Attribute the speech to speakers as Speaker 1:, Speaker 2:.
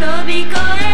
Speaker 1: 飛び越え